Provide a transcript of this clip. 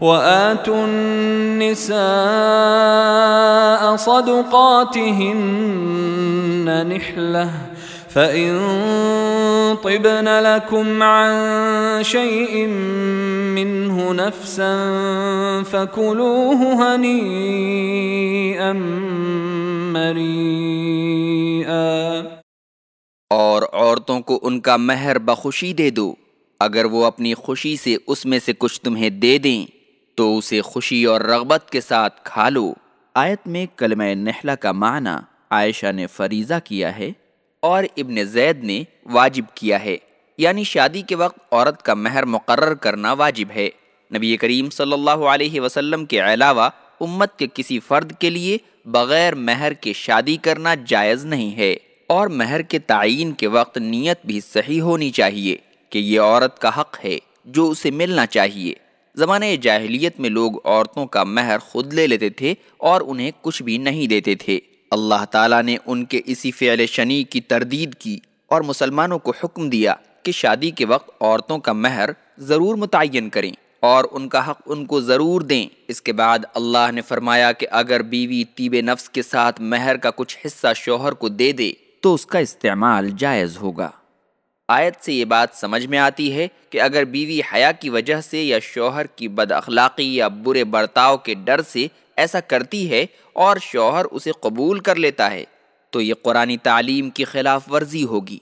وآتوا النساء صدقاتهن نحلة فإن طبن لكم عن شيء منه نفسا فكلوه هنيئا مريئا۔ اور عورتوں کو ان کا مہر بخوشی دے دو اگر وہ اپنی خوشی سے اس میں سے کچھ تمہیں دے دیں۔ تو اسے خوشی اور رغبت کے ساتھ کھا لو۔ آیت میں کلمہ نحلہ کا معنی عائشہ نے فریضہ کیا ہے اور ابن زید نے واجب کیا ہے۔ یعنی شادی کے وقت عورت کا مہر مقرر کرنا واجب ہے۔ نبی کریم صلی اللہ علیہ وسلم کے علاوہ امت کے کسی فرد کے لیے بغیر مہر کے شادی کرنا جائز نہیں ہے۔ اور مہر کے تعین کے وقت نیت بھی صحیح ہونی چاہیے کہ یہ عورت کا حق ہے جو اسے ملنا چاہیے۔ زمانے جاہلیت میں لوگ عورتوں کا مہر خود لے لیتے تھے اور انہیں کچھ بھی نہیں دیتے تھے۔ اللہ تعالیٰ نے ان کے اسی فعل شنی کی تردید کی اور مسلمانوں کو حکم دیا کہ شادی کے وقت عورتوں کا مہر ضرور متعین کریں اور ان کا حق ان کو ضرور دیں۔ اس کے بعد اللہ نے فرمایا کہ اگر بیوی طیب نفس کے ساتھ مہر کا کچھ حصہ شوہر کو دے دے تو اس کا استعمال جائز ہوگا۔ آیت سے یہ بات سمجھ میں آتی ہے کہ اگر بیوی حیا کی وجہ سے یا شوہر کی بد اخلاقی یا برے برتاؤ کے ڈر سے ایسا کرتی ہے اور شوہر اسے قبول کر لیتا ہے، تو یہ قرآن تعلیم کی خلاف ورزی ہوگی۔